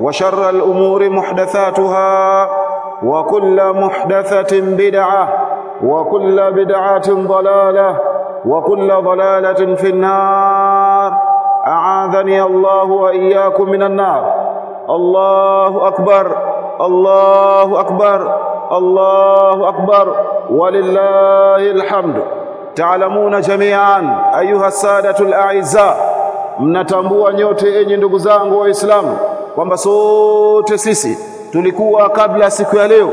وشر الأمور محدثاتها وكل محدثة بدعة وكل بدعة ضلالة وكل ضلالة في النار. أعاذني الله وإياكم من النار. الله أكبر الله أكبر الله أكبر ولله الحمد. تعلمون جميعا أيها السادة الأعزاء mnatambua nyote enyi ndugu zangu waislamu kwamba sote sisi tulikuwa kabla siku ya leo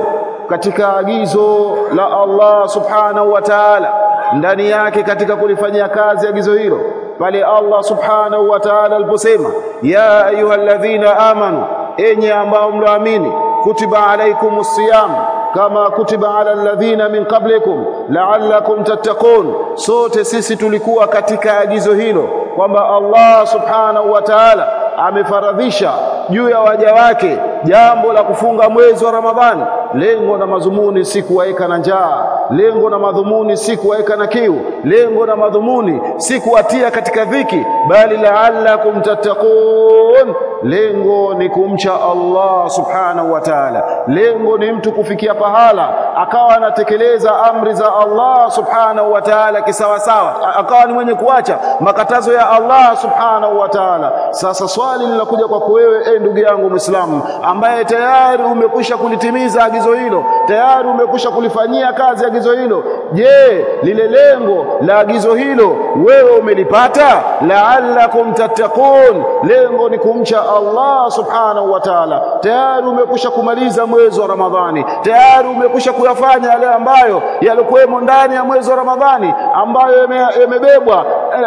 katika agizo la Allah subhanahu wa ta'ala ndani yake katika kulifanyia kazi agizo hilo pale Allah subhanahu wa ta'ala aliposema ya ayyuhalladhina amanu enye ambao mloamini kutiba alaikumus siyam kama kutiba ala alladhina min qablikum la'allakum tattaqun. Sote sisi tulikuwa katika agizo hilo kwamba Allah subhanahu wa ta'ala amefaradhisha juu ya waja wake jambo la kufunga mwezi wa Ramadhani lengo na madhumuni si kuwaeka na njaa lengo na madhumuni si kuwaeka na kiu lengo na madhumuni si kuwatia katika dhiki bali la'allakum tattaqun lengo ni kumcha Allah subhanahu wa ta'ala. Lengo ni mtu kufikia pahala akawa anatekeleza amri za Allah subhanahu wa ta'ala kisawasawa akawa ni mwenye kuacha makatazo ya Allah subhanahu wa ta'ala. Sasa swali linakuja kwako wewe e ndugu yangu Muislamu ambaye tayari umekwisha kulitimiza agizo hilo tayari umekwisha kulifanyia kazi agizo hilo. Je lile lengo la agizo hilo wewe umelipata? La'allakum tattaqun. Lengo ni kumcha Allah subhanahu wa ta'ala. Tayari umekwisha kumaliza mwezi wa Ramadhani. Tayari umekwisha kuyafanya yale ambayo yalikuwemo ndani ya mwezi wa Ramadhani ambayo yamebebwa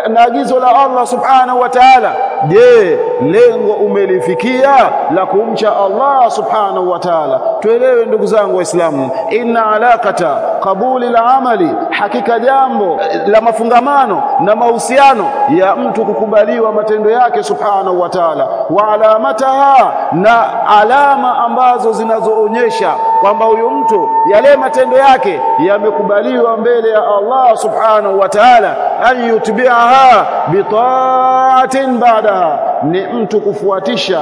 na agizo la Allah subhanahu wa ta'ala. Je lengo umelifikia? La kumcha Allah subhanahu wa ta'ala. Tuelewe ndugu zangu waislamu inna alaqata qabuli amali hakika jambo la mafungamano na mahusiano ya mtu kukubaliwa matendo yake subhanahu wa ta'ala. Wa alamataha na alama ambazo zinazoonyesha kwamba huyu mtu yale matendo yake yamekubaliwa mbele ya Allah subhanahu wa ta'ala an yutbi'aha bi ta'atin ba'daha. Ni mtu kufuatisha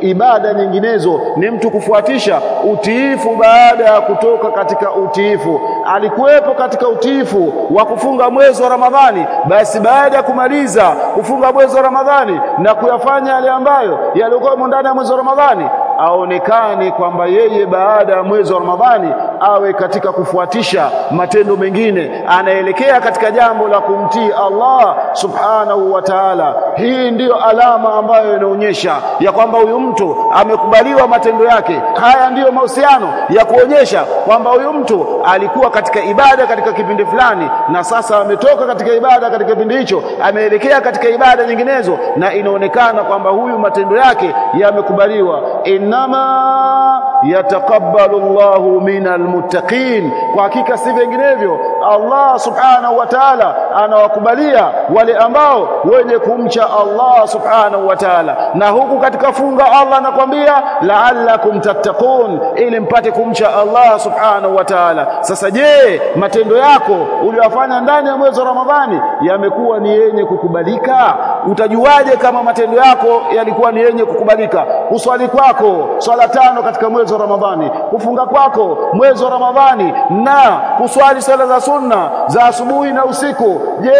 ibada nyinginezo ni mtu kufuatisha utiifu baada ya kutoka katika utiifu. Alikuwepo katika utiifu wa kufunga mwezi wa Ramadhani basi baada ya kumaliza kufunga mwezi wa Ramadhani na kuyafanya yale ambayo yalikuwa ndani ya mwezi wa Ramadhani aonekane kwamba yeye baada ya mwezi wa Ramadhani awe katika kufuatisha matendo mengine anaelekea katika jambo la kumtii Allah subhanahu wa ta'ala. Hii ndiyo alama ambayo inaonyesha ya kwamba huyu mtu amekubaliwa matendo yake. Haya ndiyo mahusiano ya kuonyesha kwamba huyu mtu alikuwa katika ibada katika kipindi fulani na sasa ametoka katika ibada katika kipindi hicho ameelekea katika ibada nyinginezo na inaonekana kwamba huyu matendo yake yamekubaliwa innama yataqabbalu Allahu minal muttaqin. Kwa hakika si vinginevyo Allah subhanahu wa ta'ala anawakubalia wale ambao wenye kumcha Allah subhanahu wa ta'ala. Na huku katika funga Allah anakwambia la'allakum tattaqun ili mpate kumcha Allah subhanahu wa ta'ala. Sasa je matendo yako uliyofanya ndani ya mwezi wa Ramadhani yamekuwa ni yenye kukubalika utajuaje kama matendo yako yalikuwa ni yenye kukubalika? Uswali kwako swala tano katika mwezi wa Ramadhani. Kufunga kwako mwezi wa Ramadhani. Na kuswali swala za sunna za asubuhi na usiku. Je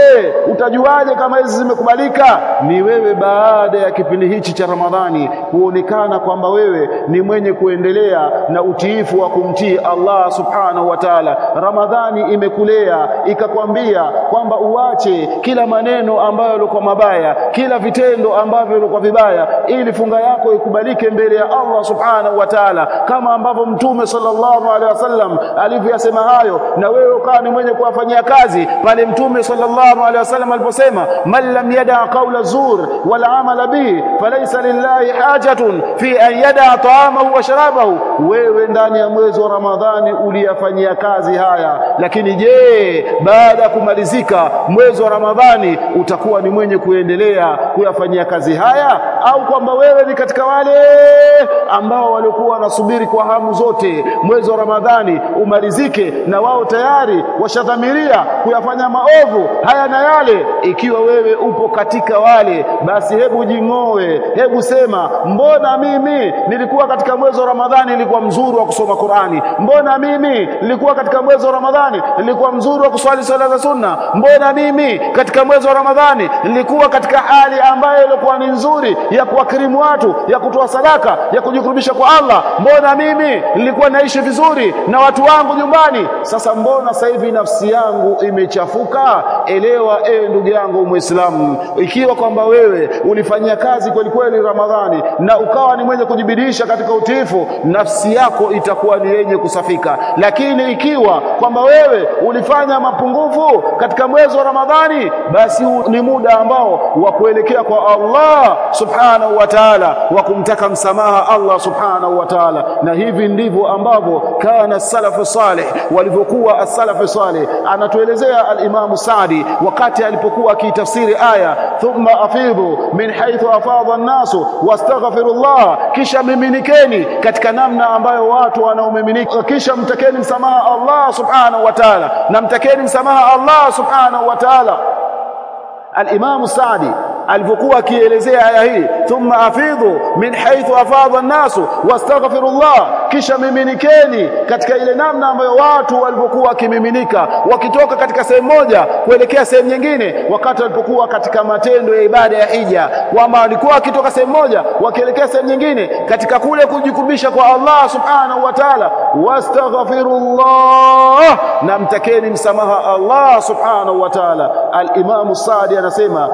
utajuaje kama hizi zimekubalika? Ni wewe baada ya kipindi hichi cha Ramadhani kuonekana kwamba wewe ni mwenye kuendelea na utiifu wa kumtii Allah subhanahu wa ta'ala. Ramadhani imekulea ikakwambia kwamba uache kila maneno ambayo yalikuwa mabaya kila vitendo ambavyo vilikuwa vibaya ili funga yako ikubalike mbele ya Allah subhanahu wa ta'ala kama ambavyo mtume sallallahu alaihi wasallam alivyosema hayo. Na wewe ukawa ni mwenye kuwafanyia kazi pale mtume sallallahu alaihi wasallam aliposema man lam yada qawla zur wala amala bihi falaysa lillahi hajatun fi an yada ta'amahu wa sharabahu. Wewe ndani ya mwezi wa ramadhani uliyafanyia kazi haya. Lakini je baada ya kumalizika mwezi wa ramadhani utakuwa ni mwenye kuendelea kuyafanyia kazi haya au kwamba wewe ni katika wale ambao walikuwa wanasubiri kwa hamu zote mwezi wa Ramadhani umalizike na wao tayari washadhamiria kuyafanya maovu haya na yale ikiwa wewe upo katika wale basi hebu jing'oe hebu sema mbona mimi nilikuwa katika mwezi wa Ramadhani nilikuwa mzuri wa kusoma Qurani? Mbona mimi nilikuwa katika mwezi wa Ramadhani nilikuwa mzuri wa kuswali swala za sunna? Mbona mimi katika mwezi wa Ramadhani nilikuwa katika hali ambayo ilikuwa ni nzuri ya kuwakirimu watu ya kutoa sadaka ya kujikurubisha kwa Allah. Mbona mimi nilikuwa naishi vizuri na watu wangu nyumbani? Sasa mbona sasa hivi nafsi yangu imechafuka? Elewa ewe ndugu yangu muislamu ikiwa kwamba wewe ulifanyia kazi kweli kweli Ramadhani na ukawa ni mwenye kujibidisha katika utiifu nafsi yako itakuwa ni yenye kusafika. Lakini ikiwa kwamba wewe ulifanya mapungufu katika mwezi wa Ramadhani basi ni muda ambao wa kuelekea kwa Allah subhanahu wa ta'ala wa kumtaka msamaha Allah subhanahu wa ta'ala. Na hivi ndivyo ambavyo kana salafu salih walivyokuwa as-salafu salih. Anatuelezea al-Imam Saadi wakati alipokuwa akitafsiri aya thumma afidhu min haythu afadha an-nasu wastaghfirullah. Kisha miminikeni katika namna ambayo watu wanaomiminika kisha mtakeni msamaha Allah subhanahu wa ta'ala. Na mtakeni msamaha Allah subhanahu wa ta'ala. al-Imam Saadi alivyokuwa akielezea aya hii thumma afidhu min haythu afadha an-nasu wastaghfirullah kisha miminikeni katika ile namna ambayo watu walivyokuwa wakimiminika wakitoka katika sehemu moja kuelekea sehemu nyingine wakati walipokuwa katika matendo ya ibada ya hija. Kwamba walikuwa wakitoka sehemu moja wakielekea sehemu nyingine katika kule kujikumbisha kwa Allah subhanahu wa ta'ala wastaghfirullah na mtakeni msamaha Allah subhanahu wa ta'ala. al-Imam Sa'di anasema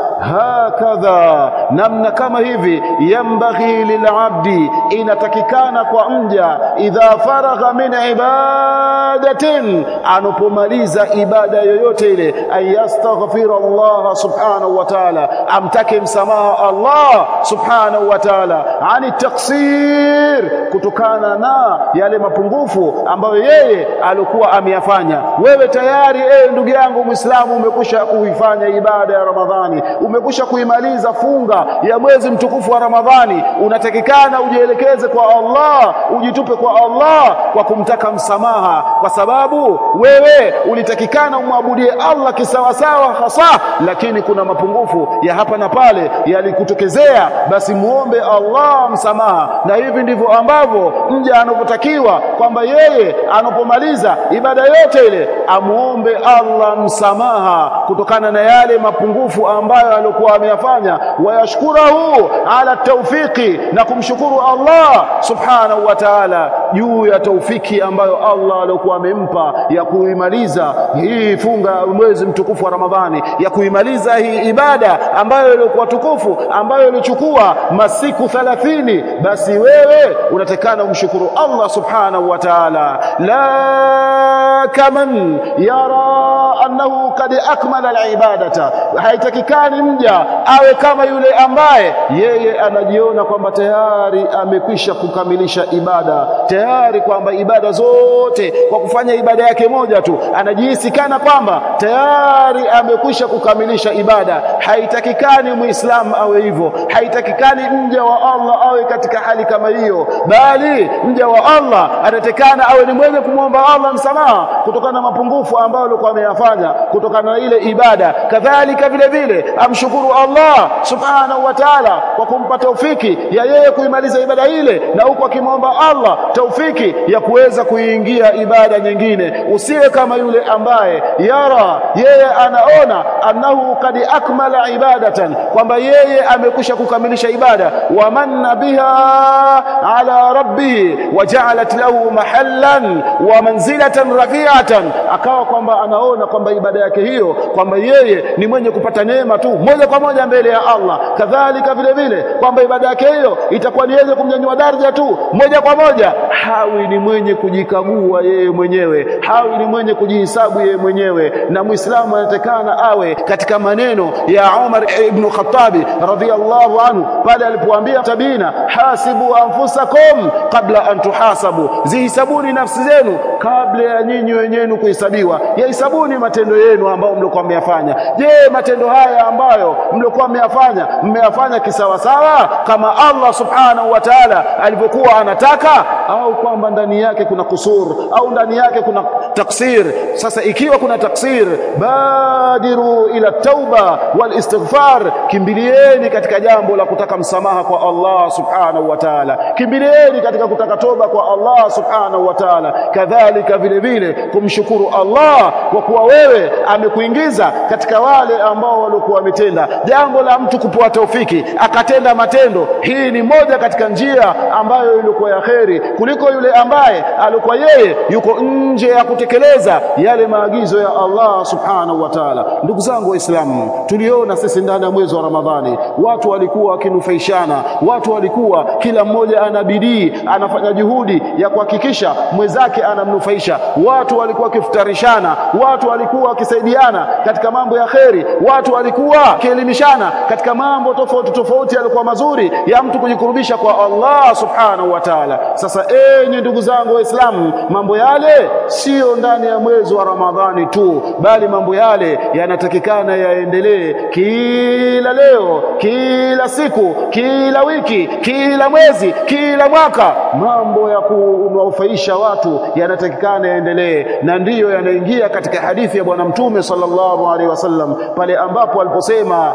hakadha namna kama hivi yambaghi lilabdi inatakikana kwa mja idha faragha min ibadatin anapomaliza ibada yoyote ile ayastaghfira Allah subhanahu wa ta'ala amtake msamaha Allah subhanahu wa ta'ala ani taksir kutokana na yale mapungufu ambayo yeye alikuwa ameyafanya. Wewe tayari ewe ndugu yangu muislamu umekusha kuifanya ibada ya Ramadhani umekusha kuimaliza funga ya mwezi mtukufu wa Ramadhani unatakikana ujielekeze kwa Allah ujitupe kwa Allah kwa kumtaka msamaha kwa sababu wewe ulitakikana umwabudie Allah kisawasawa hasa lakini kuna mapungufu ya hapa na pale yalikutokezea. Basi muombe Allah msamaha. Na hivi ndivyo ambavyo mja anavyotakiwa kwamba yeye anapomaliza ibada yote ile amuombe Allah msamaha kutokana na yale mapungufu ambayo alikuwa wayashkurahu ala tawfiki na kumshukuru Allah subhanahu wa ta'ala juu ya taufiki ambayo Allah alikuwa amempa ya kuimaliza hii funga mwezi mtukufu wa Ramadhani ya kuimaliza hii ibada ambayo ilikuwa tukufu ambayo ilichukua masiku 30 basi wewe unatakana umshukuru Allah subhanahu wa ta'ala. La kaman yara annahu kad akmala alibadata. Haitakikani mja awe kama yule ambaye yeye anajiona kwamba tayari amekwisha kukamilisha ibada tayari kwamba ibada zote kwa kufanya ibada yake moja tu anajihisi kana kwamba tayari amekwisha kukamilisha ibada. Haitakikani muislamu awe hivyo haitakikani mja wa Allah awe katika hali kama hiyo bali mja wa Allah anatekana awe ni mwenye kumwomba Allah msamaha kutokana na mapungufu ambayo alikuwa ameyafanya kutokana na ile ibada. Kadhalika vile vile amshukuru Allah subhanahu wa ta'ala kwa kumpa taufiki ya yeye kuimaliza ibada ile na huko akimwomba Allah taufiki ya kuweza kuingia ibada nyingine. Usiwe kama yule ambaye yara yeye anaona annahu kad akmala ibadatan kwamba yeye amekwisha kukamilisha ibada. Wa manna biha ala rabbihi waja'alat lahu mahallan wa manzilatan rafi'atan. Akawa kwamba anaona kwamba ibada yake hiyo kwamba yeye ni mwenye kupata neema tu moja kwa moja mbele ya Allah. Kadhalika vile vile kwamba ibada yake hiyo itakuwa ni yeye kumnyanyua daraja tu moja kwa moja hawi ni mwenye kujikagua yeye mwenyewe. Hawi ni mwenye kujihisabu yeye mwenyewe. Na muislamu anatakana awe katika maneno ya Umar ibn Khattab radhiyallahu anhu pale alipoambia tabina hasibu anfusakum kabla an tuhasabu. Zihisabuni nafsi zenu kabla ya nyinyi wenyewe kuhesabiwa. Yahisabuni matendo yenu ambayo mlikuwa mmeyafanya. Je matendo haya ambayo mlikuwa mmeyafanya mmeyafanya kisawasawa kama Allah subhanahu wa ta'ala alivyokuwa anataka au kwamba ndani yake kuna kusur au ndani yake kuna taksir. Sasa ikiwa kuna taksir badiru ila tauba wal istighfar kimbilieni katika jambo la kutaka msamaha kwa Allah subhanahu wa ta'ala. Kimbilieni katika kutaka toba kwa Allah subhanahu wa ta'ala. Kadhalika vile vile kumshukuru Allah kwa kuwa wewe amekuingiza katika wale ambao walikuwa wametenda. Jambo la mtu kupewa taufiki akatenda matendo hii ni moja katika njia ambayo ilikuwa ya kheri kuliko yule ambaye alikuwa yeye yuko nje ya kutekeleza yale maagizo ya Allah subhanahu wa ta'ala. Ndugu zangu waislamu tuliona sisi ndani ya mwezi wa Ramadhani watu walikuwa wakinufaishana watu walikuwa kila mmoja ana bidii anafanya juhudi ya kuhakikisha mwenzake anamnufaisha. Watu walikuwa wakifutarishana watu walikuwa wakisaidiana katika mambo ya kheri watu walikuwa wakielimishana katika mambo tofauti tofauti yalikuwa mazuri ya mtu kujikurubisha kwa Allah subhanahu wa ta'ala. Sasa enyi ndugu zangu waislamu mambo yale sio ndani ya mwezi wa Ramadhani tu bali mambo yale yanatakikana yaendelee kila leo kila siku kila wiki kila mwezi kila mwaka. Mambo ya kunufaisha watu yanatakikana yaendelee na ndiyo yanaingia katika hadithi ya bwana mtume sallallahu alaihi wasallam pale ambapo aliposema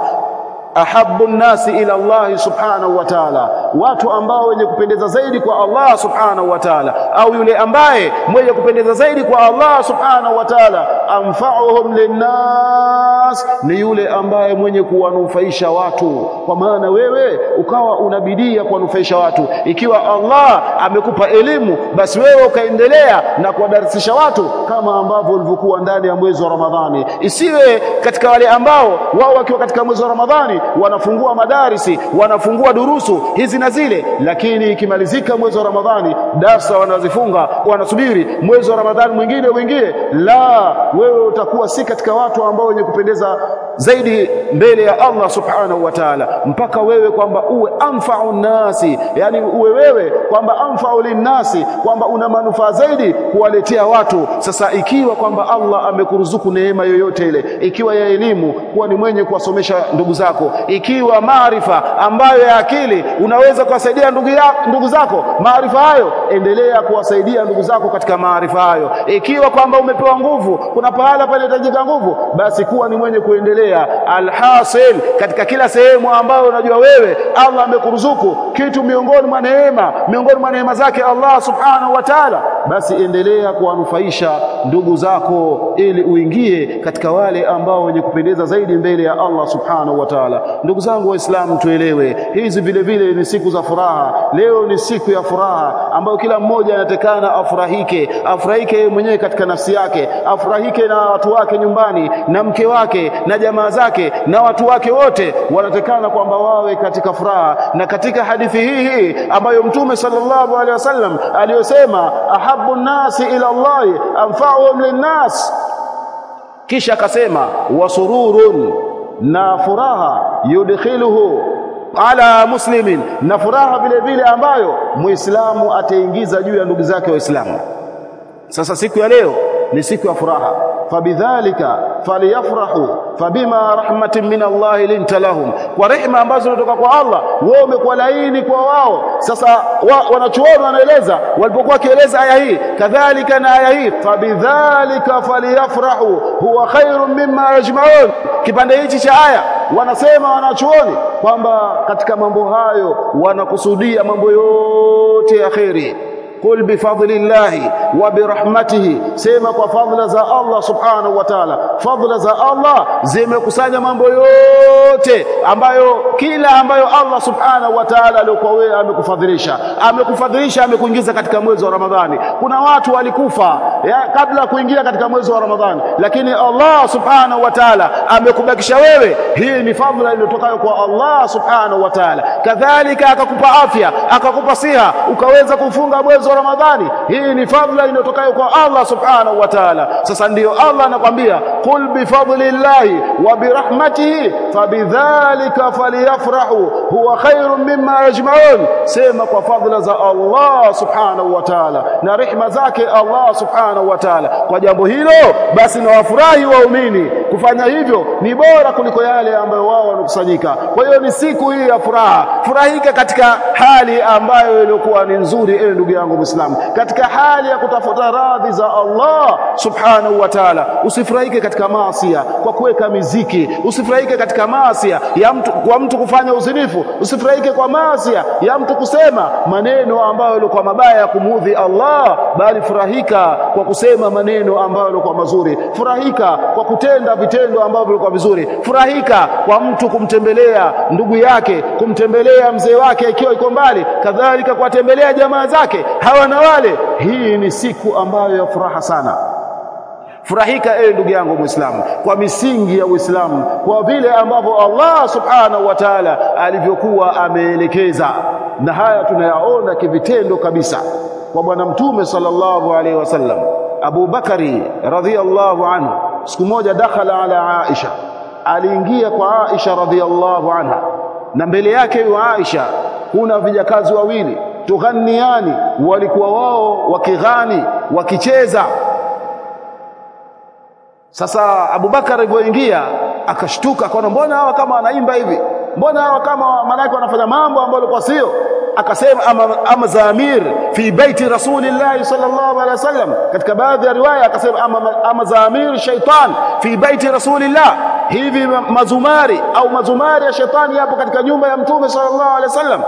ahabbu nnasi ila Allah subhanahu wa ta'ala. Watu ambao wenye kupendeza zaidi kwa Allah subhanahu wa ta'ala. Au yule ambaye mwenye kupendeza zaidi kwa Allah subhanahu wa ta'ala. Anfa'uhum linnas. Ni yule ambaye mwenye kuwanufaisha watu. Kwa maana wewe ukawa unabidia kuwanufaisha watu. Ikiwa Allah amekupa elimu basi wewe ukaendelea na kuwadarisisha watu kama ambavyo ulivyokuwa ndani ya mwezi wa Ramadhani. Isiwe katika wale ambao wao wakiwa katika mwezi wa Ramadhani wanafungua madarisi wanafungua durusu hizi na zile. Lakini ikimalizika mwezi wa Ramadhani darsa wanazifunga wanasubiri mwezi wa Ramadhani mwingine uingie. La wewe utakuwa si katika watu ambao wenye kupendeza zaidi mbele ya Allah subhanahu wa ta'ala mpaka wewe kwamba uwe anfa'u nasi yani uwe wewe kwamba anfa'u linnasi kwamba una manufaa zaidi kuwaletea watu. Sasa ikiwa kwamba Allah amekuruzuku neema yoyote ile ikiwa ya elimu kuwa ni mwenye kuwasomesha ndugu zako ikiwa maarifa ambayo ya akili unaweza kuwasaidia ndugu, ya, ndugu zako maarifa hayo endelea kuwasaidia ndugu zako katika maarifa hayo. Ikiwa kwamba umepewa nguvu kuna pahala panahitajika nguvu basi kuwa ni mwenye kuendelea alhasil katika kila sehemu ambayo unajua wewe Allah amekuruzuku. Kitu miongoni mwa neema miongoni mwa neema zake Allah subhanahu wa ta'ala. Basi endelea kuwanufaisha ndugu zako ili uingie katika wale ambao wenye kupendeza zaidi mbele ya Allah subhanahu wa ta'ala. Ndugu zangu waislamu tuelewe hizi vile vile ni siku za furaha. Leo ni siku ya furaha ambayo kila mmoja anatekana afurahike. Afurahike mwenyewe katika nafsi yake. Afurahike na watu wake nyumbani na mke wake na jamaa zake na watu wake wote wanatekana kwamba wawe katika furaha. Na katika hadithi hii hii ambayo mtume sallallahu alaihi wasallam aliyosema ahabbu nasi ila Allah anfa'uhum linnas. Kisha akasema wasururun na furaha yudkhiluhu ala muslimin. Na furaha vile vile ambayo muislamu ataingiza juu ya ndugu zake waislamu. Sasa siku ya leo ni siku ya furaha fabidhalika falyafrahu fabima rahmatin min Allah linta lahum. Kwa rehema ambazo zinatoka kwa Allah wao umekuwa laini kwa wao. Sasa wa, wanachuoni wanaeleza walipokuwa kieleza aya hii kadhalika na aya hii fabidhalika falyafrahu huwa khairun mimma yajma'un. Kipande hichi cha aya wanasema wanachuoni kwamba katika mambo hayo wanakusudia mambo yote ya kheri qul bifadlillahi wa birahmatihi sema kwa fadla za Allah subhanahu wa ta'ala. Fadla za Allah zimekusanya mambo yote ambayo kila ambayo Allah subhanahu wa ta'ala aliyokuwa wewe amekufadhilisha. Amekufadhilisha amekuingiza katika mwezi wa Ramadhani. Kuna watu walikufa ya, kabla kuingia katika mwezi wa Ramadhani. Lakini Allah subhanahu wa ta'ala amekubakisha wewe. Hii ni fadla iliyotokayo kwa Allah subhanahu wa ta'ala. Kadhalika akakupa afya akakupa siha ukaweza kufunga mwezi wa Ramadhani. Hii ni fadhila inayotokayo kwa Allah subhanahu wa ta'ala. Sasa ndiyo Allah anakwambia qul bi fadlillahi wa bi rahmatihi fabidhalika falyafrahu huwa khairun mimma yajma'un. Sema kwa fadhila za Allah subhanahu wa ta'ala na rehema zake Allah subhanahu wa ta'ala. Kwa jambo hilo basi na wafurahi waumini. Kufanya hivyo ni bora kuliko yale ambayo wao wanakusanyika. Kwa hiyo ni siku hii ya furaha. Furahika katika hali ambayo ilikuwa ni nzuri ewe ndugu yangu Muislamu katika hali ya kutafuta radhi za Allah subhanahu wa ta'ala. Usifurahike katika maasi kwa kuweka miziki usifurahike katika maasi ya mtu kwa mtu kufanya uzinifu usifurahike kwa maasi ya mtu kusema maneno ambayo yalikuwa mabaya ya kumudhi Allah bali furahika kwa kusema maneno ambayo yalikuwa mazuri. Furahika kwa kutenda vitendo ambavyo vilikuwa vizuri. Furahika kwa mtu kumtembelea ndugu yake kumtembelea mzee wake ikiwa iko mbali. Kadhalika kuwatembelea jamaa zake hawa na wale hii ni siku ambayo ya furaha sana. Furahika ewe ndugu yangu muislamu kwa misingi ya uislamu kwa vile ambavyo Allah subhanahu wa ta'ala alivyokuwa ameelekeza. Na haya tunayaona kivitendo kabisa kwa bwana mtume sallallahu alaihi wasallam. Abu Bakari radhiallahu anhu siku moja dakhala ala Aisha. Aliingia kwa Aisha radhiyallahu anha. Na mbele yake yu Aisha kuna vijakazi wawili tughanniani walikuwa wao wakighani wakicheza. Sasa Abubakar alipoingia akashtuka akaona mbona hawa kama wanaimba hivi? Mbona hawa kama malaika wanafanya mambo ambayo yalikuwa sio? Akasema ama, ama zamir fi baiti rasulillahi sallallahu alaihi wasallam. Katika baadhi ya riwaya akasema ama, ama zamir shaitan fi baiti rasulillah. Hivi mazumari au mazumari ya shaitani yapo katika nyumba ya mtume sallallahu alaihi wasallam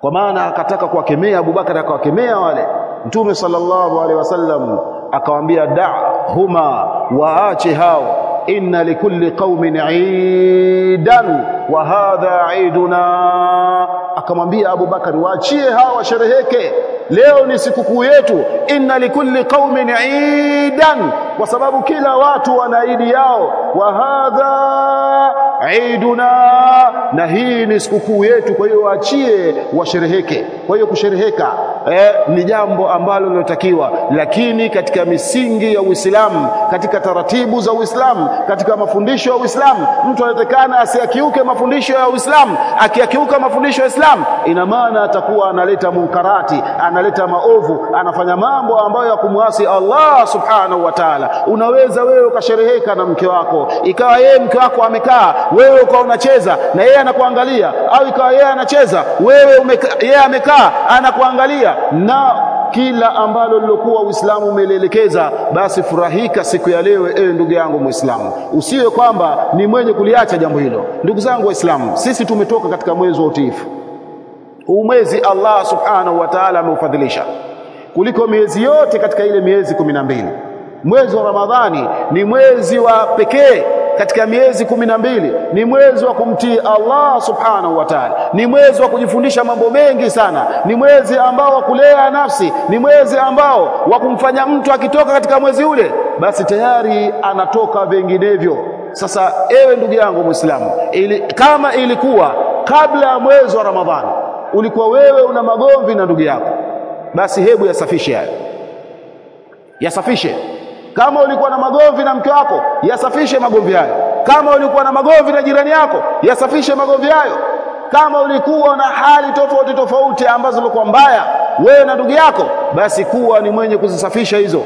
kwa maana akataka kuwakemea Abubakar akawakemea wale. Mtume sallallahu alaihi wasallam akawaambia da'huma waache hao. Inna likulli qaumin idan wa hadha iduna akamwambia Abubakar waachie hao washereheke. Leo ni sikukuu yetu. Inna likulli qaumin idan kwa sababu kila watu wana idi yao. Wa hadha iduna na hii ni sikukuu yetu kwa hiyo waachie washereheke. Kwa hiyo kushereheka eh, ni jambo ambalo linatakiwa. Lakini katika misingi ya Uislamu katika taratibu za Uislamu katika mafundisho ya Uislamu mtu anatakana asiakiuke mafundisho ya Uislamu. Akiakiuka mafundisho ya Uislamu ina maana atakuwa analeta munkarati analeta maovu anafanya mambo ambayo ya kumwasi Allah subhanahu wa ta'ala unaweza wewe ukashereheka na mke wako. Ikawa yeye mke wako amekaa wewe ukawa unacheza na yeye anakuangalia. Au ikawa yeye anacheza wewe yeye amekaa anakuangalia. Na kila ambalo lilokuwa Uislamu umelielekeza basi furahika siku ya leo ewe ndugu yangu Muislamu. Usiwe kwamba ni mwenye kuliacha jambo hilo. Ndugu zangu waislamu sisi tumetoka katika mwezi wa utiifu. Huu mwezi Allah subhanahu wa ta'ala ameufadhilisha. Kuliko miezi yote katika ile miezi kumi na mbili mwezi wa Ramadhani ni mwezi wa pekee katika miezi kumi na mbili ni mwezi wa kumtii Allah subhanahu wa ta'ala ni mwezi wa kujifundisha mambo mengi sana ni mwezi ambao wa kulea nafsi ni mwezi ambao wa kumfanya mtu akitoka katika mwezi ule basi tayari anatoka vinginevyo. Sasa ewe ndugu yangu muislamu ili, kama ilikuwa kabla ya mwezi wa Ramadhani ulikuwa wewe una magomvi na ndugu yako basi hebu yasafishe hayo. Yasafishe kama ulikuwa na magomvi na mke wako yasafishe magomvi hayo. Kama ulikuwa na magomvi na jirani yako yasafishe magomvi hayo. Kama ulikuwa na hali tofauti tofauti ambazo zilikuwa mbaya wewe na ndugu yako basi kuwa ni mwenye kuzisafisha hizo.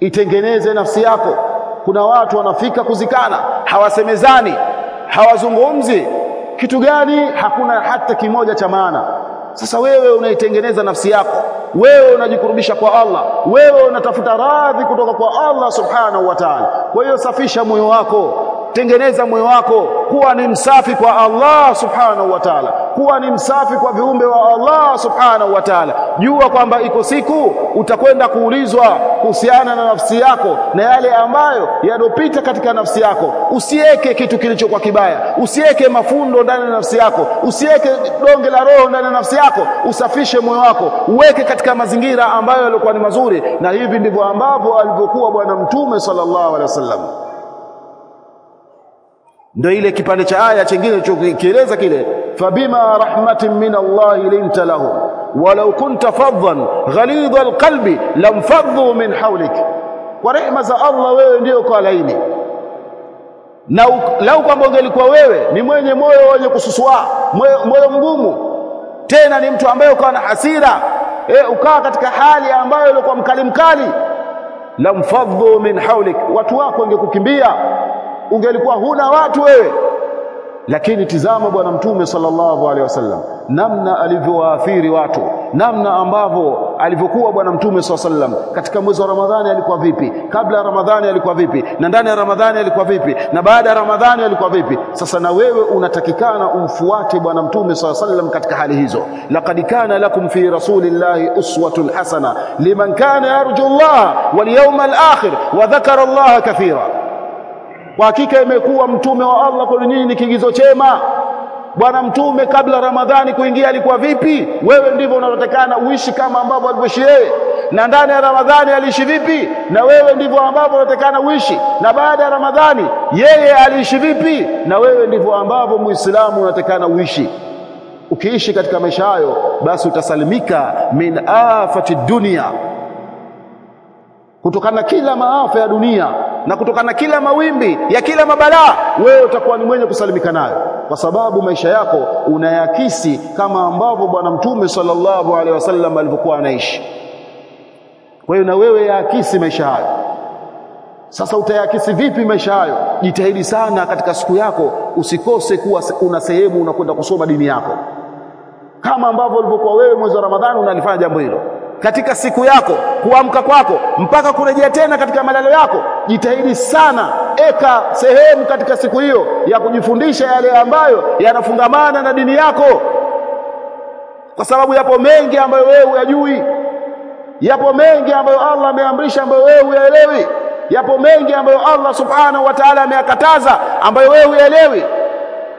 Itengeneze nafsi yako. Kuna watu wanafika kuzikana hawasemezani hawazungumzi. Kitu gani? Hakuna hata kimoja cha maana sasa wewe unaitengeneza nafsi yako. Wewe unajikurubisha kwa Allah. Wewe unatafuta radhi kutoka kwa Allah subhanahu wa ta'ala. Kwa hiyo safisha moyo wako tengeneza moyo wako kuwa ni msafi kwa Allah subhanahu wa ta'ala kuwa ni msafi kwa viumbe wa Allah subhanahu wa ta'ala. Jua kwamba iko siku utakwenda kuulizwa kuhusiana na nafsi yako na yale ambayo yanopita katika nafsi yako. Usiweke kitu kilichokuwa kibaya usiweke mafundo ndani ya nafsi yako usiweke donge la roho ndani ya nafsi yako usafishe moyo wako uweke katika mazingira ambayo yalikuwa ni mazuri na hivi ndivyo ambavyo alivyokuwa bwana mtume sallallahu alaihi wasallam ndio ile kipande cha aya chingine kieleza kile fabima rahmatin min Allah linta lahum walau kunta faddan ghalidha alqalbi lamfaddu min hawlik. Kwa rehema za Allah wewe ndio kwa laini. Na lau kwamba ungelikuwa wewe ni mwenye moyo wenye kususua moyo, mgumu. Tena ni mtu ambaye ukawa na hasira e, ukawa katika hali ambayo ilikuwa mkali mkali. Lamfadhu min hawlik watu wako wangekukimbia ungelikuwa huna watu wewe. Lakini tizama bwana mtume sallallahu alaihi wasallam namna alivyowaathiri watu namna ambavyo alivyokuwa bwana mtume sallallahu alaihi katika mwezi wa ramadhani alikuwa vipi? Kabla ya ramadhani alikuwa vipi? Na ndani ya ramadhani alikuwa vipi? Na baada ya ramadhani alikuwa vipi? Sasa na wewe unatakikana umfuate bwana mtume sallallahu alaihi katika hali hizo. Laqad kana lakum fi rasulillahi uswatun hasana liman kana yarju Allah wal yawmal akhir wa dhakara Allah kathira kwa hakika imekuwa mtume wa Allah kwa nyinyi ni kigizo chema. Bwana mtume kabla ramadhani kuingia alikuwa vipi? Wewe ndivyo unavyotakana uishi kama ambavyo alivyoishi yeye. Na ndani ya ramadhani aliishi vipi? Na wewe ndivyo ambavyo unatakana uishi. Na baada ya ramadhani yeye aliishi vipi? Na wewe ndivyo ambavyo muislamu unatakana uishi. Ukiishi katika maisha hayo basi utasalimika min afati dunia. Kutokana na kila maafa ya dunia na kutokana na kila mawimbi ya kila mabalaa wewe utakuwa ni mwenye kusalimika nayo. Kwa sababu maisha yako unayakisi kama ambavyo bwana mtume sallallahu alaihi wasallam alivyokuwa anaishi. Kwa hiyo na wewe yaakisi maisha hayo. Sasa utayakisi vipi maisha hayo? Jitahidi sana katika siku yako usikose kuwa una sehemu unakwenda kusoma dini yako. Kama ambavyo ulivyokuwa wewe mwezi wa Ramadhani unalifanya jambo hilo katika siku yako kuamka kwako mpaka kurejea tena katika malalo yako. Jitahidi sana eka sehemu katika siku hiyo ya kujifundisha yale ambayo yanafungamana na dini yako. Kwa sababu yapo mengi ambayo wewe huyajui. Yapo mengi ambayo Allah ameamrisha ambayo wewe huyaelewi. Yapo mengi ambayo Allah subhanahu wa ta'ala ameyakataza ambayo wewe huyaelewi.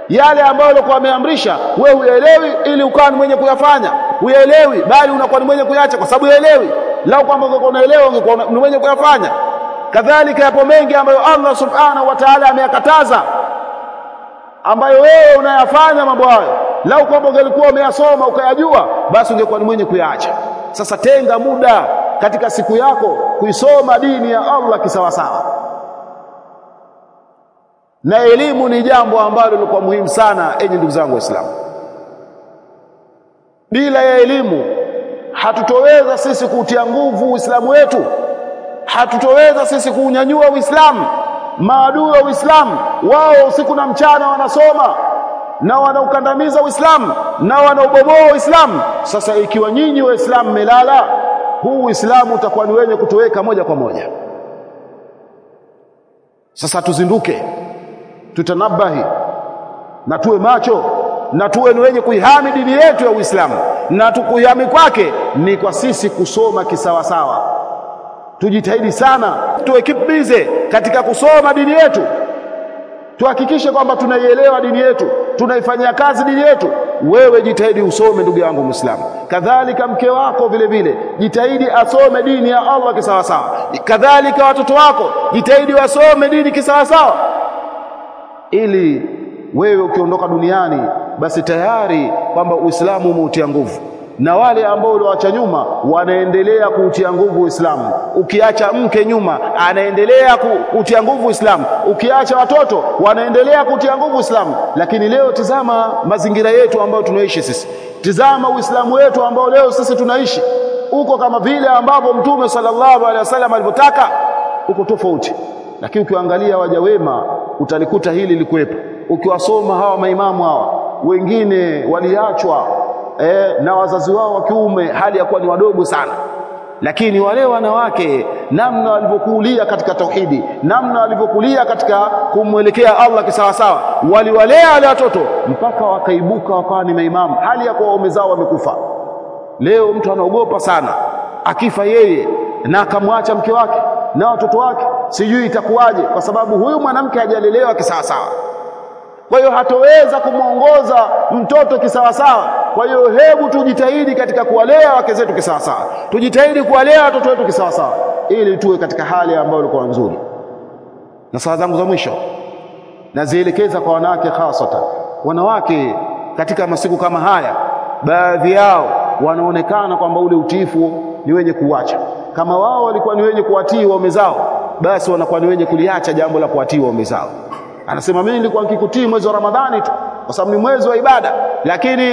Yale ambayo alikuwa ameamrisha wewe huyaelewi ili ukawa mwenye kuyafanya huyaelewi bali unakuwa ni mwenye kuyacha kwa sababu huelewi lao kwamba ungekuwa unaelewa ungekuwa ni mwenye kuyafanya. Kadhalika yapo mengi ambayo Allah subhanahu wa ta'ala ameyakataza ambayo wewe unayafanya mambo hayo. Lao kwamba ungelikuwa umeyasoma ukayajua basi ungekuwa ni mwenye kuyaacha sasa tenga muda katika siku yako kuisoma dini ya Allah kisawasawa. Na elimu ni jambo ambalo lilikuwa muhimu sana enyi ndugu zangu waislamu bila ya elimu hatutoweza sisi kuutia nguvu uislamu wetu. Hatutoweza sisi kuunyanyua uislamu. Maadui wa uislamu wao usiku na mchana wanasoma na wanaukandamiza uislamu na wanaubomoa uislamu. Sasa ikiwa nyinyi waislamu melala huu uislamu utakuwa ni wenye kutoweka moja kwa moja. Sasa tuzinduke tutanabahi na tuwe macho na tuwe ni wenye kuihami dini yetu ya Uislamu na tukuihami kwake ni kwa sisi kusoma kisawasawa. Tujitahidi sana tuwe kibize katika kusoma dini yetu. Tuhakikishe kwamba tunaielewa dini yetu tunaifanyia kazi dini yetu. Wewe jitahidi usome ndugu yangu Muislamu. Kadhalika mke wako vile vile jitahidi asome dini ya Allah kisawasawa. Kadhalika watoto wako jitahidi wasome dini kisawasawa. Ili wewe ukiondoka duniani basi tayari kwamba Uislamu umeutia nguvu na wale ambao ulioacha nyuma wanaendelea kuutia nguvu Uislamu. Ukiacha mke nyuma, anaendelea kuutia nguvu Uislamu. Ukiacha watoto, wanaendelea kuutia nguvu Uislamu. Lakini leo tizama mazingira yetu ambayo tunaishi sisi, tizama Uislamu wetu ambao leo sisi tunaishi uko kama vile ambavyo Mtume sallallahu alaihi wasallam alivyotaka, uko tofauti. Lakini ukiangalia waja wema utalikuta hili likuwepo. Ukiwasoma hawa maimamu hawa, wengine waliachwa eh, na wazazi wao wa kiume hali ya kuwa ni wadogo sana, lakini wale wanawake namna walivyokulia katika tauhidi, namna walivyokulia katika kumwelekea Allah kisawasawa, waliwalea wale watoto mpaka wakaibuka wakawa ni maimamu, hali ya kuwa waume zao wamekufa. Leo mtu anaogopa sana, akifa yeye na akamwacha mke wake na watoto wake, sijui itakuwaje, kwa sababu huyu mwanamke hajalelewa kisawasawa. Kwa hiyo hatoweza kumwongoza mtoto kisawasawa. Kwa hiyo hebu tujitahidi katika kuwalea wake zetu kisawasawa, tujitahidi kuwalea watoto wetu kisawasawa, ili tuwe katika hali ambayo ilikuwa nzuri. Na saa zangu za mwisho nazielekeza kwa wanawake, hasata wanawake katika masiku kama haya, baadhi yao wanaonekana kwamba ule utiifu ni wenye kuacha. Kama wao walikuwa ni wenye kuwatii waume zao, basi wanakuwa ni wenye kuliacha jambo la kuwatii waume zao. Anasema mimi nilikuwa nikikutii mwezi wa Ramadhani tu, kwa sababu ni mwezi wa ibada, lakini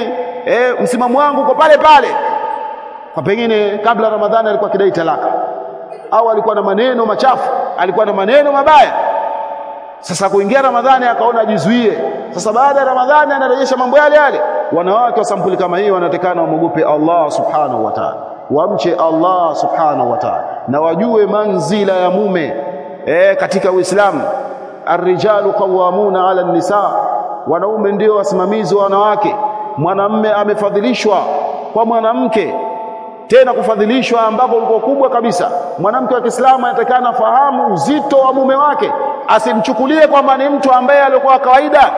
e, msimamo wangu uko pale pale. Kwa pengine kabla Ramadhani alikuwa kidai talaka, au alikuwa na maneno machafu, alikuwa na maneno mabaya. Sasa kuingia Ramadhani akaona ajizuie. Sasa baada ya Ramadhani anarejesha mambo yale yale. Wanawake wa sampuli kama hii wanatekana wamwogope Allah subhanahu wa ta'ala, wamche Allah subhanahu wa ta'ala, na wajue manzila ya mume e, katika Uislamu Arrijalu qawwamuna ala nisa, wanaume ndio wasimamizi wa wanawake. Mwanamme amefadhilishwa kwa mwanamke, tena kufadhilishwa ambapo uko kubwa kabisa. Mwanamke wa Kiislamu anatakana fahamu uzito wa mume wake, asimchukulie kwamba ni mtu ambaye alikuwa kawaida.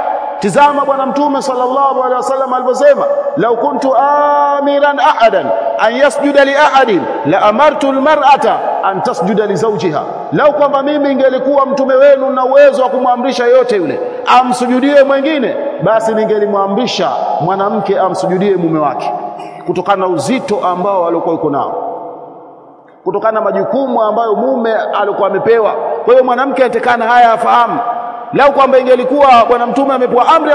Tizama Bwana Mtume sallallahu alaihi wasallam alivyosema, lau kuntu amiran ahadan an yasjuda li ahadin la amartu almar'ata an tasjuda li zawjiha, lau kwamba mimi ingelikuwa mtume wenu na uwezo wa kumwamrisha yote yule amsujudie mwingine, basi ningelimwamrisha mwanamke amsujudie mume wake, kutokana na uzito ambao alikuwa yuko nao, kutokana na majukumu ambayo mume alikuwa amepewa. Kwa hiyo mwanamke atekana haya afahamu lau kwamba ingelikuwa bwana mtume amepewa amri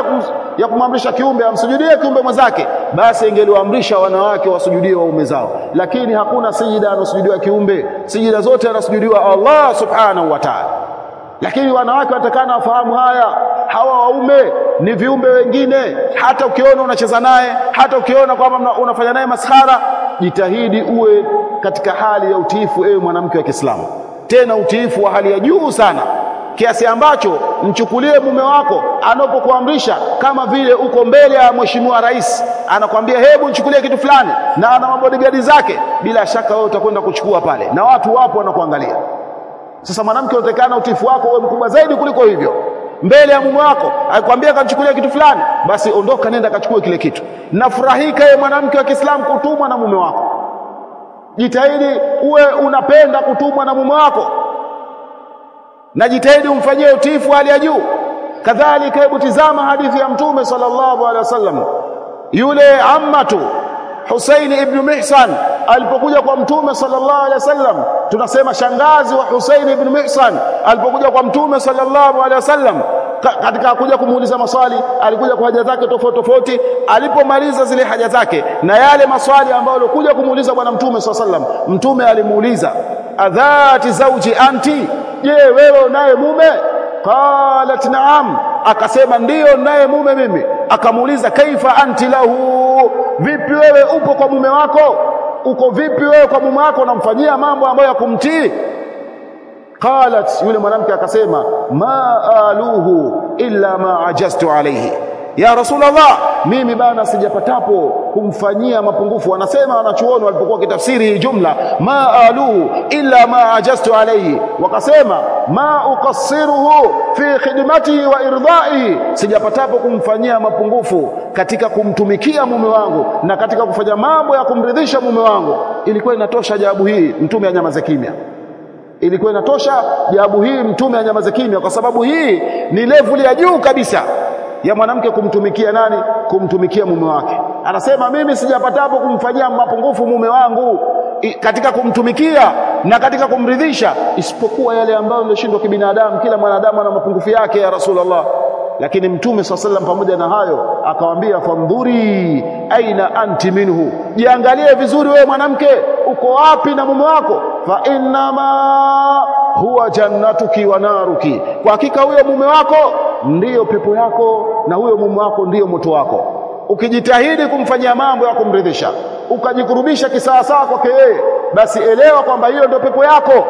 ya, kumwamrisha kiumbe amsujudie kiumbe mwenzake, basi ingeliwaamrisha wanawake wasujudie waume zao, lakini hakuna sijida anasujudiwa kiumbe, sijida zote anasujudiwa Allah subhanahu wa ta'ala. Lakini wanawake watakana wafahamu haya, hawa waume ni viumbe wengine. Hata ukiona unacheza naye, hata ukiona kwamba unafanya naye maskhara, jitahidi uwe katika hali ya utiifu, ewe mwanamke wa Kiislamu, tena utiifu wa hali ya juu sana kiasi ambacho mchukulie mume wako anapokuamrisha kama vile uko mbele ya mheshimiwa rais, anakwambia hebu nichukulie kitu fulani, na ana mabodigadi zake, bila shaka wewe utakwenda kuchukua pale, na watu wapo wanakuangalia. Sasa mwanamke, unatakana utifu wako uwe mkubwa zaidi kuliko hivyo. Mbele ya mume wako akwambia kachukulia kitu fulani, basi ondoka, nenda kachukue kile kitu. Nafurahika yeye mwanamke wa Kiislamu kutumwa na mume wako. Jitahidi uwe unapenda kutumwa na mume wako na jitahidi umfanyie utifu hali ya juu. Kadhalika, hebu tizama hadithi ya Mtume sallallahu alaihi wasallam, yule ammatu Husaini ibn Mihsan alipokuja kwa Mtume sallallahu alaihi wasallam, tunasema shangazi wa Husaini ibn Mihsan alipokuja kwa Mtume sallallahu alaihi wasallam katika kuja kumuuliza maswali, alikuja kwa haja zake tofauti tofauti. Alipomaliza zile haja zake na yale maswali ambayo alikuja kumuuliza bwana Mtume sallallahu alaihi wasallam, Mtume alimuuliza adhati zauji anti, je, wewe unaye mume? Qalat naam, akasema ndiyo, naye mume mimi. Akamuuliza kaifa anti lahu, vipi wewe upo kwa mume wako? Uko vipi wewe kwa mume wako, unamfanyia mambo ambayo ya kumtii? Qalat, yule mwanamke akasema ma aluhu illa ma ajastu alayhi ya Rasulullah, mimi bana sijapatapo kumfanyia mapungufu. anasema wanachuoni walipokuwa kitafsiri jumla, ma alu illa ma ajastu alayhi, wakasema ma uqassiruhu fi khidmatihi wa irdaihi, sijapatapo kumfanyia mapungufu katika kumtumikia mume wangu na katika kufanya mambo ya kumridhisha mume wangu. Ilikuwa inatosha jawabu hii, mtume anyamaze kimya. Ilikuwa inatosha jawabu hii, mtume anyamaze kimya, kwa sababu hii ni level ya juu kabisa ya mwanamke kumtumikia nani? Kumtumikia mume wake. anasema mimi sijapatapo kumfanyia mapungufu mume wangu katika kumtumikia na katika kumridhisha isipokuwa yale ambayo yameshindwa kibinadamu kila mwanadamu ana mapungufu yake ya rasulullah lakini mtume saa sallam pamoja na hayo akawambia fandhuri aina anti minhu jiangalie vizuri wewe mwanamke uko wapi na mume wako fa innama huwa jannatuki wa naruki kwa hakika huyo mume wako ndiyo pepo yako na huyo mume wako ndiyo moto wako. Ukijitahidi kumfanyia mambo ya kumridhisha ukajikurubisha kisawasawa kwake yeye basi elewa kwamba hiyo ndio pepo yako.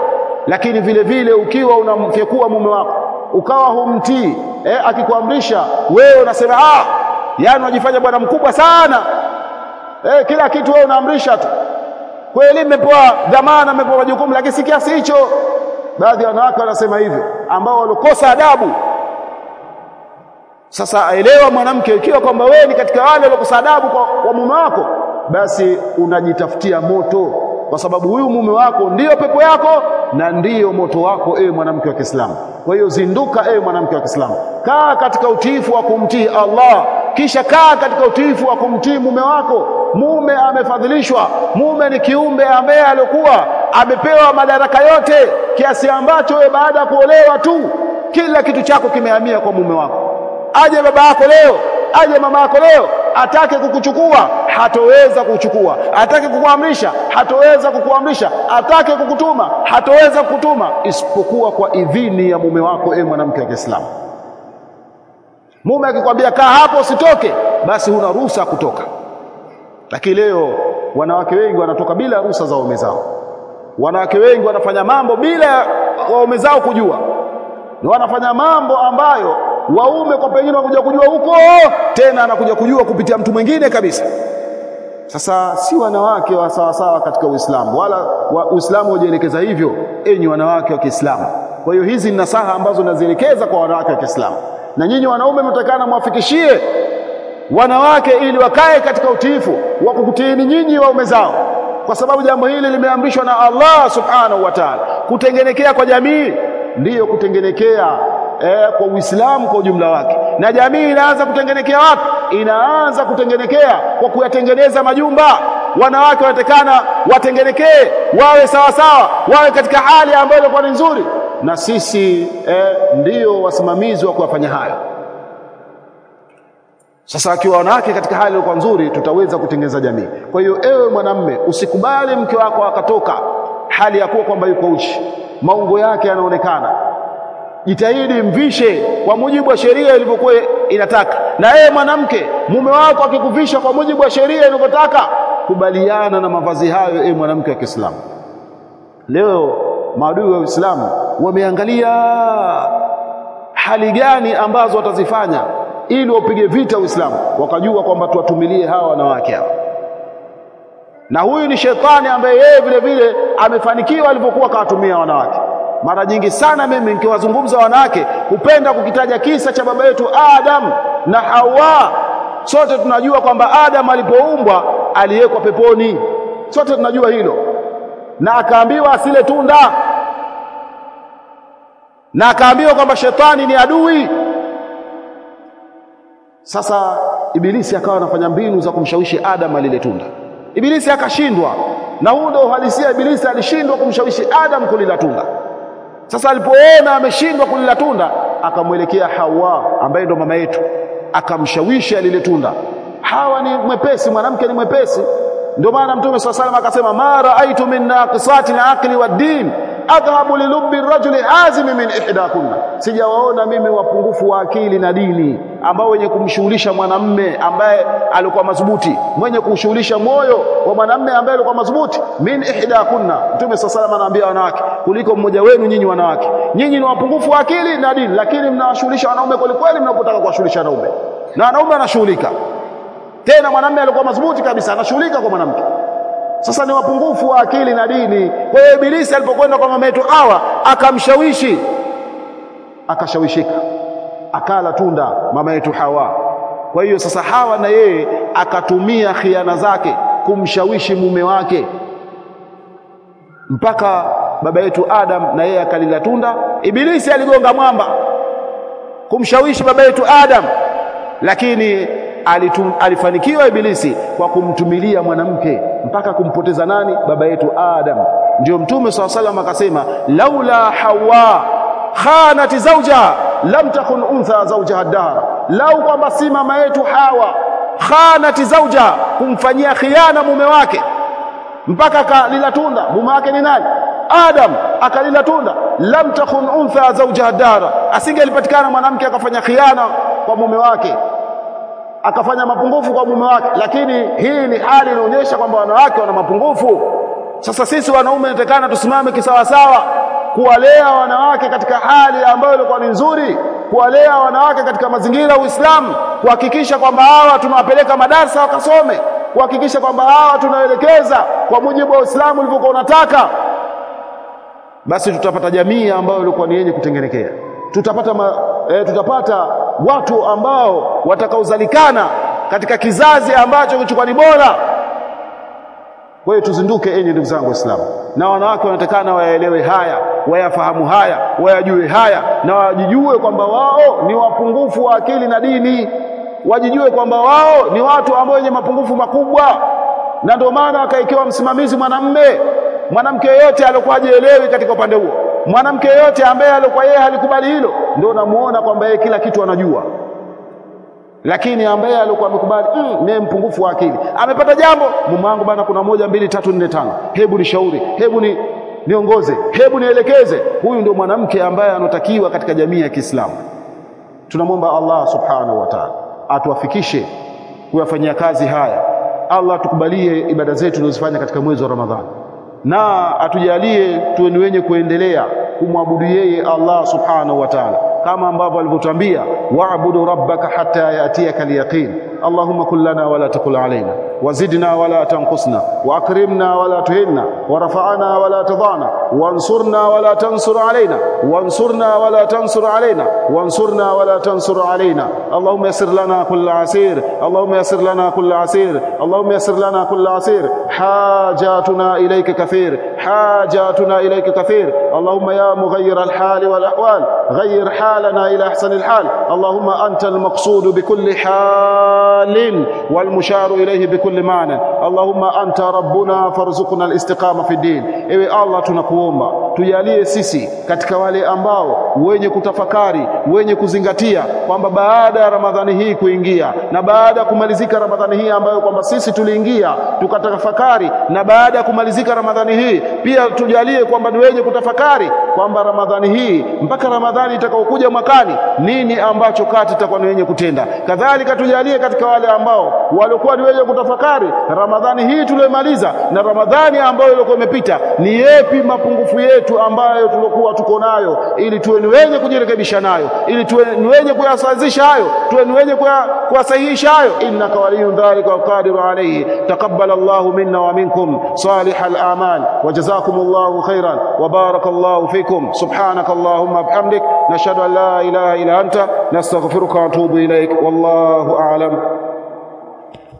Lakini vile vile ukiwa unamfyekua mume wako ukawa humtii eh, akikuamrisha wewe unasema ah yani unajifanya bwana mkubwa sana. Eh, kila kitu wewe unaamrisha tu. Kweli mmepewa dhamana mmepewa majukumu, lakini si kiasi hicho. Baadhi ya wanawake wanasema hivyo ambao walikosa adabu sasa aelewa mwanamke ikiwa kwamba wewe ni katika wale waliokusadabu kwa, kwa mume wako basi unajitafutia moto kwa sababu huyu mume wako ndiyo pepo yako na ndiyo moto wako ewe mwanamke wa Kiislamu. Kwa hiyo zinduka ewe mwanamke wa Kiislamu. Kaa katika utiifu wa kumtii Allah. Kisha kaa katika utiifu wa kumtii mume wako. Mume amefadhilishwa. Mume ni kiumbe ambaye alikuwa amepewa madaraka yote kiasi ambacho baada ya kuolewa tu kila kitu chako kimehamia kwa mume wako aje baba yako leo aje mama yako leo atake kukuchukua hatoweza kuchukua atake kukuamrisha hatoweza kukuamrisha atake kukutuma hatoweza kukutuma. Isipokuwa kwa idhini ya mume wako e mwanamke wa Kiislamu. Mume akikwambia kaa hapo usitoke basi huna ruhusa kutoka. Lakini leo wanawake wengi wanatoka bila ruhusa za waume zao. Wanawake wengi wanafanya mambo bila waume zao kujua. Ni wanafanya mambo ambayo waume kwa pengine wanakuja kujua huko tena anakuja kujua kupitia mtu mwingine kabisa. Sasa si wanawake wa sawa sawa katika Uislamu wala wa Uislamu hujielekeza hivyo enyi wanawake wa Kiislamu. Kwa hiyo hizi ni nasaha ambazo nazielekeza kwa wanawake wa Kiislamu. Na nyinyi wanaume mnatakana mwafikishie wanawake ili wakae katika utiifu wa kukutiini nyinyi waume zao. Kwa sababu jambo hili limeamrishwa na Allah subhanahu wa ta'ala. Kutengenekea kwa jamii ndiyo kutengenekea eh, kwa Uislamu kwa ujumla wake. Na jamii inaanza kutengenekea wapi? Inaanza kutengenekea kwa kuyatengeneza majumba. Wanawake wanatakana watengenekee wawe sawa sawa wawe katika hali ambayo ilikuwa ni nzuri. Na sisi eh, ndiyo wasimamizi wa kuyafanya hayo. Sasa akiwa wanawake katika hali iliyokuwa nzuri tutaweza kutengeneza jamii. Kwa hiyo ewe mwanamme usikubali mke wako akatoka hali ya kuwa kwamba yuko uchi. Maungo yake yanaonekana jitahidi mvishe kwa mujibu wa sheria ilivyokuwa inataka. Na yeye mwanamke mume wako akikuvisha kwa mujibu wa sheria inavyotaka, kubaliana na mavazi hayo e mwanamke wa Kiislamu. Leo maadui wa Uislamu wameangalia hali gani ambazo watazifanya ili wapige vita Uislamu wakajua kwamba tuwatumilie hawa wanawake hawa. Na huyu ni shetani ambaye yeye vile vile amefanikiwa alivyokuwa kawatumia wanawake mara nyingi sana mimi nikiwazungumza wanawake hupenda kukitaja kisa cha baba yetu Adam na Hawa. Sote tunajua kwamba Adam alipoumbwa aliwekwa peponi. Sote tunajua hilo. Na akaambiwa asile tunda. Na akaambiwa kwamba shetani ni adui. Sasa ibilisi akawa anafanya mbinu za kumshawishi Adam alile tunda. Ibilisi akashindwa. Na huu ndio uhalisia ibilisi alishindwa kumshawishi Adam kulila tunda sasa alipoona ameshindwa kulila tunda akamwelekea Hawa ambaye ndo mama yetu akamshawishi alile tunda. Hawa ni mwepesi mwanamke ni mwepesi. Ndio maana mtume swalla salam akasema ma raaitu min naqisati al-aqli wad-din adhhabu lilubbi rajuli azimi min ihdakunna. Sijawaona mimi wapungufu wa akili na dini ambao wenye kumshughulisha mwanamme ambaye alikuwa madhubuti mwenye kushughulisha moyo wa mwanamme ambaye alikuwa madhubuti min ihdakunna. Mtume sasa salam anaambia wanawake kuliko mmoja wenu nyinyi wanawake. Nyinyi ni wapungufu wa akili na dini lakini mnawashughulisha wanaume kweli kweli mnapotaka kuwashughulisha wanaume. Na wanaume anashughulika tena Mwanamme alikuwa madhubuti kabisa anashughulika kwa mwanamke sasa ni wapungufu wa akili na dini. Kwa hiyo ibilisi alipokwenda kwa mama yetu Hawa akamshawishi. Akashawishika. Akala tunda mama yetu Hawa. Kwa hiyo sasa Hawa na yeye akatumia khiana zake kumshawishi mume wake. Mpaka baba yetu Adam na yeye akalila tunda. Ibilisi aligonga mwamba kumshawishi baba yetu Adam. Lakini alitum, alifanikiwa ibilisi kwa kumtumilia mwanamke mpaka kumpoteza nani? Baba yetu Adam. Ndio mtume swalla salam akasema laula hawa khanat zauja lam takun untha zauja dahra lau kwamba si mama yetu hawa khanat zauja, kumfanyia khiana mume wake mpaka akalila tunda mume wake ni nani? Adam akalila tunda. Lam takun untha zawjaha dahra asingelipatikana mwanamke akafanya khiana kwa mume wake akafanya mapungufu kwa mume wake. Lakini hii ni hali inaonyesha kwamba wanawake wana mapungufu. Sasa sisi wanaume inatakana tusimame kisawasawa kuwalea wanawake katika hali ambayo ilikuwa ni nzuri kuwalea wanawake katika mazingira ya Uislamu kuhakikisha kwamba hawa tunawapeleka madarasa wakasome kuhakikisha kwamba hawa tunaelekeza kwa mujibu wa Uislamu ulivyokuwa unataka. Basi tutapata jamii ambayo ilikuwa ni yenye kutengenekea tutapata ma, e, tutapata watu ambao watakaozalikana katika kizazi ambacho kichukua ni bora. Kwa hiyo tuzinduke enyi ndugu zangu waislamu na wanawake wanatakana wayaelewe haya wayafahamu haya wayajue haya na wajijue kwamba wao ni wapungufu wa akili na dini. Wajijue kwamba wao ni watu ambao wenye mapungufu makubwa. Na ndio maana akaikiwa msimamizi mwanamme mwanamke yeyote aliyokuwa hajielewi katika upande huo mwanamke yote ambaye alikuwa yeye halikubali hilo ndio namuona kwamba yeye kila kitu anajua. Lakini ambaye alikuwa amekubali mm, ni mpungufu wa akili. Amepata jambo mume wangu bana kuna moja mbili tatu nne tano. Hebu nishauri hebu ni niongoze hebu nielekeze. Huyu ndio mwanamke ambaye anotakiwa katika jamii ya Kiislamu. Tunamwomba Allah subhanahu wa ta'ala atuwafikishe kuyafanyia kazi haya. Allah tukubalie ibada zetu tunazofanya katika mwezi wa Ramadhani na atujalie tuwe ni wenye kuendelea kumwabudu yeye Allah subhanahu wa ta'ala. Kama ambavyo alivyotwambia waabudu rabbaka hatta yatiyaka alyaqin. Allahumma kullana wala taqul alaina وزدنا ولا تنقصنا وأكرمنا ولا تهنا ورفعنا ولا تضعنا وانصرنا ولا تنصر علينا وانصرنا ولا تنصر علينا وانصرنا ولا تنصر علينا. اللهم يسر لنا كل عسير اللهم يسر لنا كل عسير اللهم يسر لنا كل عسير. حاجاتنا إليك كثير حاجاتنا إليك كثير. اللهم يا مغير الحال والأحوال غير حالنا إلى أحسن الحال. اللهم أنت المقصود بكل حال والمشار إليه بكل معنى. اللهم أنت ربنا فارزقنا الاستقامة في الدين. ewe Allah tunakuomba tujalie sisi katika wale ambao wenye kutafakari wenye kuzingatia kwamba baada ya Ramadhani hii kuingia na baada ya kumalizika Ramadhani hii ambayo kwamba sisi tuliingia tukatafakari na baada ya kumalizika Ramadhani hii pia tujalie kwamba ni wenye kutafakari kwamba Ramadhani hii mpaka Ramadhani itakaokuja mwakani nini ambacho kati itakuwa ni wenye kutenda. Kadhalika tujalie katika wale ambao walikuwa ni wenye kutafakari Ramadhani hii tuliyomaliza na Ramadhani ambayo ilikuwa imepita ni yepi mapungufu yetu ambayo tulikuwa tuko nayo ili tuwe ni wenye kujirekebisha nayo ili tuwe ni wenye kuyasawazisha hayo tuwe ni wenye kuyasahihisha hayo innaka waliyun dhalika waqadiru alayhi taqabbal Allahu minna wa minkum salih al-a'mal wa jazakumullahu khairan wa barakallahu fikum subhanaka Allahumma bihamdik nashhadu an la ilaha illa anta nastaghfiruka wa atubu ilaik wallahu a'lam